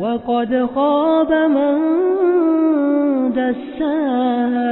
وقد خاب من دساها.